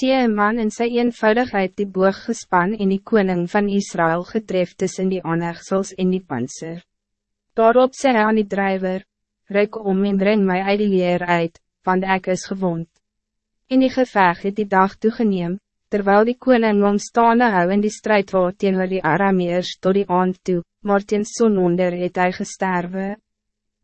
die een man in sy eenvoudigheid die boog gespan en die koning van Israël getref tussen die anegsels en die panser. Daarop sê hy aan die drijver, Ruk om en breng mij uit die leer uit, want ek is gewond. In die geveg het die dag toegeneem, terwijl die koning omstaande hou in die strijd wat teenoor die Arameers tot die aand toe, maar teen son onder het hy gesterwe.